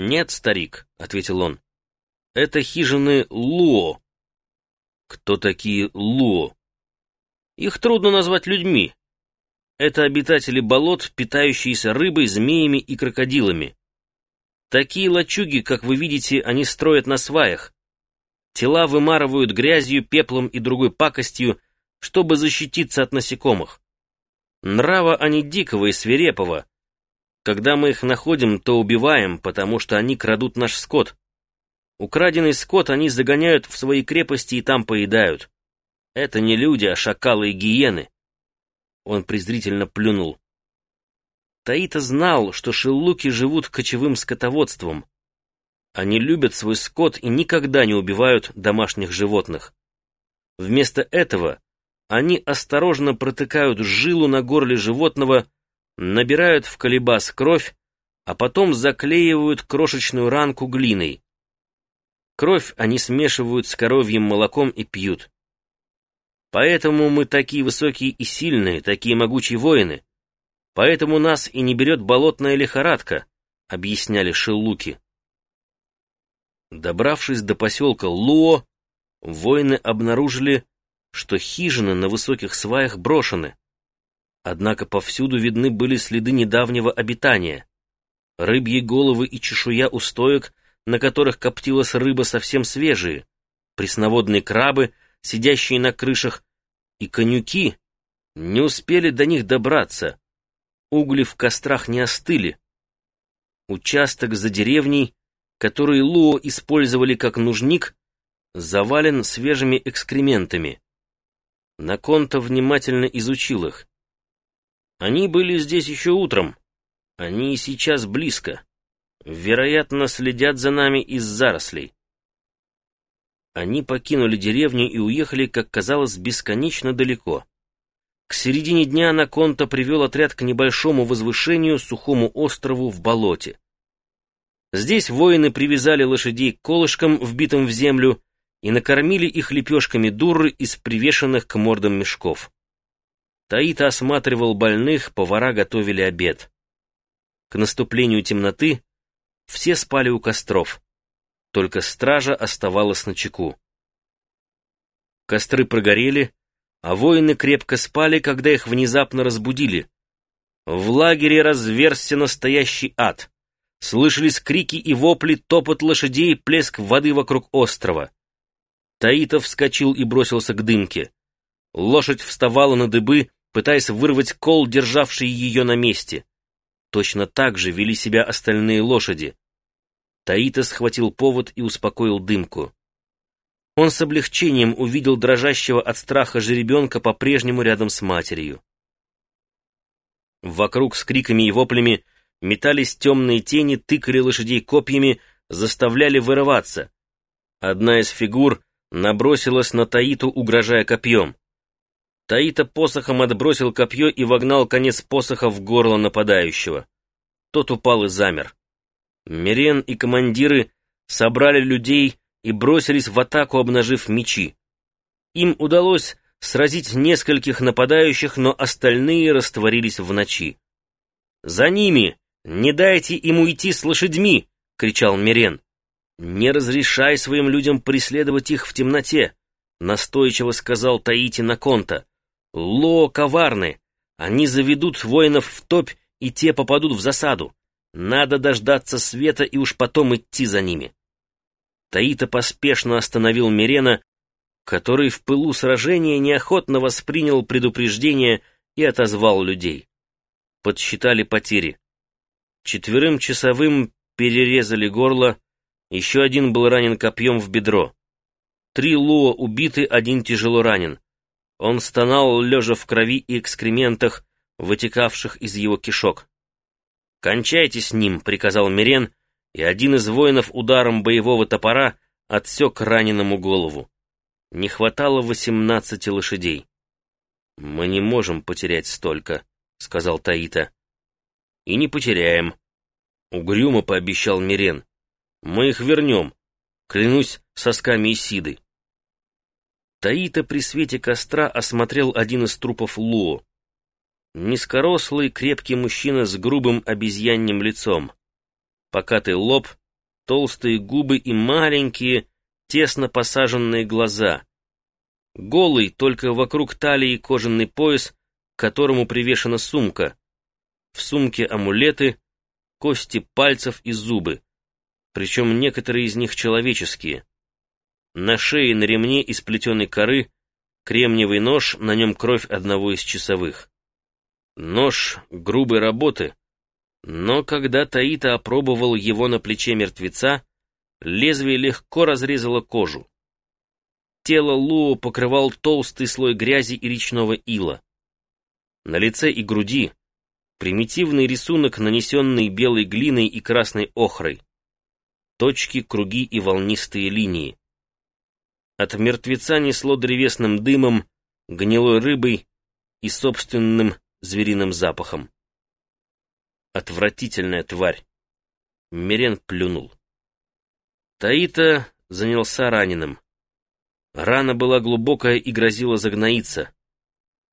«Нет, старик», — ответил он. «Это хижины Луо». «Кто такие Луо?» «Их трудно назвать людьми. Это обитатели болот, питающиеся рыбой, змеями и крокодилами. Такие лачуги, как вы видите, они строят на сваях. Тела вымарывают грязью, пеплом и другой пакостью, чтобы защититься от насекомых. Нрава они дикого и свирепого. Когда мы их находим, то убиваем, потому что они крадут наш скот. Украденный скот они загоняют в свои крепости и там поедают. Это не люди, а шакалы и гиены. Он презрительно плюнул. Таита знал, что шиллуки живут кочевым скотоводством. Они любят свой скот и никогда не убивают домашних животных. Вместо этого они осторожно протыкают жилу на горле животного, набирают в колебас кровь, а потом заклеивают крошечную ранку глиной. Кровь они смешивают с коровьим молоком и пьют. Поэтому мы такие высокие и сильные, такие могучие воины. Поэтому нас и не берет болотная лихорадка, объясняли шеллуки. Добравшись до поселка Луо, воины обнаружили, что хижины на высоких сваях брошены. Однако повсюду видны были следы недавнего обитания. Рыбьи головы и чешуя у стоек, на которых коптилась рыба, совсем свежие. Пресноводные крабы, сидящие на крышах, и конюки не успели до них добраться. Угли в кострах не остыли. Участок за деревней, который Луо использовали как нужник, завален свежими экскрементами. Наконто внимательно изучил их. Они были здесь еще утром. Они и сейчас близко. Вероятно, следят за нами из зарослей. Они покинули деревню и уехали, как казалось, бесконечно далеко. К середине дня Наконто привел отряд к небольшому возвышению, сухому острову в болоте. Здесь воины привязали лошадей к колышкам, вбитым в землю, и накормили их лепешками дуры из привешенных к мордам мешков. Таита осматривал больных, повара готовили обед. К наступлению темноты все спали у костров. Только стража оставалась на чеку. Костры прогорели, а воины крепко спали, когда их внезапно разбудили. В лагере разверзся настоящий ад. Слышались крики и вопли, топот лошадей, плеск воды вокруг острова. Таитов вскочил и бросился к дымке. Лошадь вставала на дыбы, пытаясь вырвать кол, державший ее на месте. Точно так же вели себя остальные лошади. Таита схватил повод и успокоил дымку. Он с облегчением увидел дрожащего от страха жеребенка по-прежнему рядом с матерью. Вокруг с криками и воплями метались темные тени, тыкали лошадей копьями, заставляли вырываться. Одна из фигур набросилась на Таиту, угрожая копьем. Таита посохом отбросил копье и вогнал конец посоха в горло нападающего. Тот упал и замер. Мирен и командиры собрали людей и бросились в атаку, обнажив мечи. Им удалось сразить нескольких нападающих, но остальные растворились в ночи. «За ними! Не дайте им уйти с лошадьми!» — кричал Мирен. «Не разрешай своим людям преследовать их в темноте», — настойчиво сказал Таити Наконта. «Ло коварны! Они заведут воинов в топь, и те попадут в засаду. Надо дождаться света и уж потом идти за ними». Таита поспешно остановил Мирена, который в пылу сражения неохотно воспринял предупреждение и отозвал людей. Подсчитали потери. Четверым часовым перерезали горло, еще один был ранен копьем в бедро. Три Луа убиты, один тяжело ранен. Он стонал, лежа в крови и экскрементах, вытекавших из его кишок. «Кончайте с ним», — приказал Мирен, и один из воинов ударом боевого топора отсек раненому голову. Не хватало восемнадцати лошадей. «Мы не можем потерять столько», — сказал Таита. «И не потеряем», — угрюмо пообещал Мирен. Мы их вернем. Клянусь сосками Исиды. Таита при свете костра осмотрел один из трупов Луо. Низкорослый, крепкий мужчина с грубым обезьянним лицом. Покатый лоб, толстые губы и маленькие, тесно посаженные глаза. Голый, только вокруг талии кожаный пояс, к которому привешена сумка. В сумке амулеты, кости пальцев и зубы, причем некоторые из них человеческие. На шее на ремне из плетеной коры кремниевый нож, на нем кровь одного из часовых. Нож грубой работы, но когда Таита опробовал его на плече мертвеца, лезвие легко разрезало кожу. Тело Луо покрывал толстый слой грязи и речного ила. На лице и груди примитивный рисунок, нанесенный белой глиной и красной охрой. Точки, круги и волнистые линии. От мертвеца несло древесным дымом, гнилой рыбой и собственным звериным запахом. Отвратительная тварь. Мерен плюнул. Таита занялся раненым. Рана была глубокая и грозила загноиться.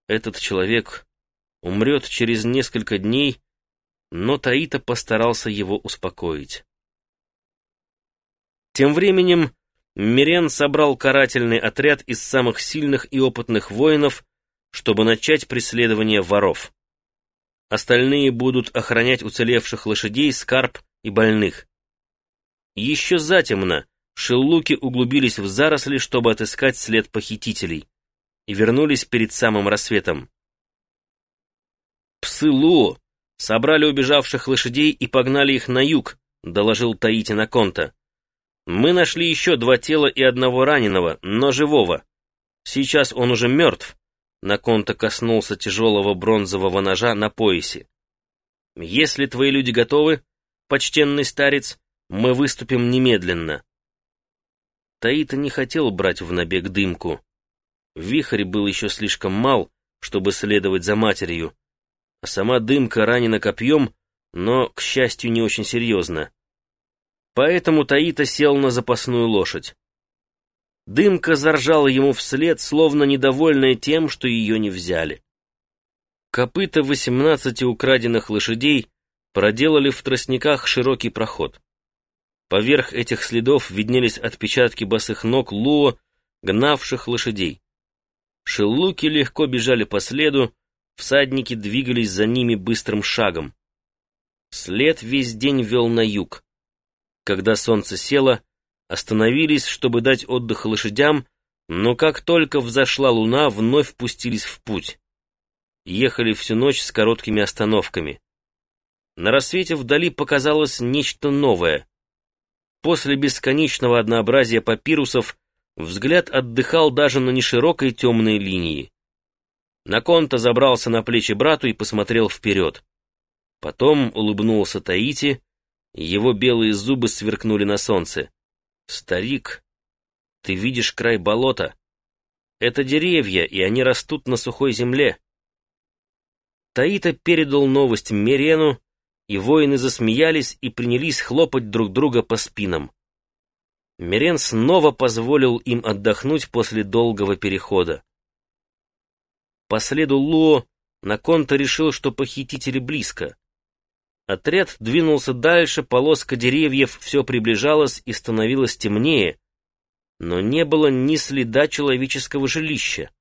Этот человек умрет через несколько дней, но Таита постарался его успокоить. Тем временем Мирен собрал карательный отряд из самых сильных и опытных воинов, чтобы начать преследование воров. Остальные будут охранять уцелевших лошадей, скарб и больных. Еще затемно шеллуки углубились в заросли, чтобы отыскать след похитителей, и вернулись перед самым рассветом. «Псы Лу собрали убежавших лошадей и погнали их на юг», — доложил Таити Наконта. «Мы нашли еще два тела и одного раненого, но живого. Сейчас он уже мертв, Наконта коснулся тяжелого бронзового ножа на поясе. «Если твои люди готовы, почтенный старец, мы выступим немедленно». Таита не хотел брать в набег дымку. Вихрь был еще слишком мал, чтобы следовать за матерью, а сама дымка ранена копьем, но, к счастью, не очень серьезно. Поэтому Таита сел на запасную лошадь. Дымка заржала ему вслед, словно недовольная тем, что ее не взяли. Копыта восемнадцати украденных лошадей проделали в тростниках широкий проход. Поверх этих следов виднелись отпечатки босых ног Луо, гнавших лошадей. Шеллуки легко бежали по следу, всадники двигались за ними быстрым шагом. След весь день вел на юг. Когда солнце село, остановились, чтобы дать отдых лошадям, но как только взошла луна, вновь пустились в путь. Ехали всю ночь с короткими остановками. На рассвете вдали показалось нечто новое. После бесконечного однообразия папирусов взгляд отдыхал даже на неширокой темной линии. Наконта забрался на плечи брату и посмотрел вперед. Потом улыбнулся Таити, его белые зубы сверкнули на солнце. «Старик, ты видишь край болота? Это деревья, и они растут на сухой земле». Таита передал новость Мерену, и воины засмеялись и принялись хлопать друг друга по спинам. Мерен снова позволил им отдохнуть после долгого перехода. По следу Луо Наконта решил, что похитители близко. Отряд двинулся дальше, полоска деревьев все приближалась и становилось темнее, но не было ни следа человеческого жилища.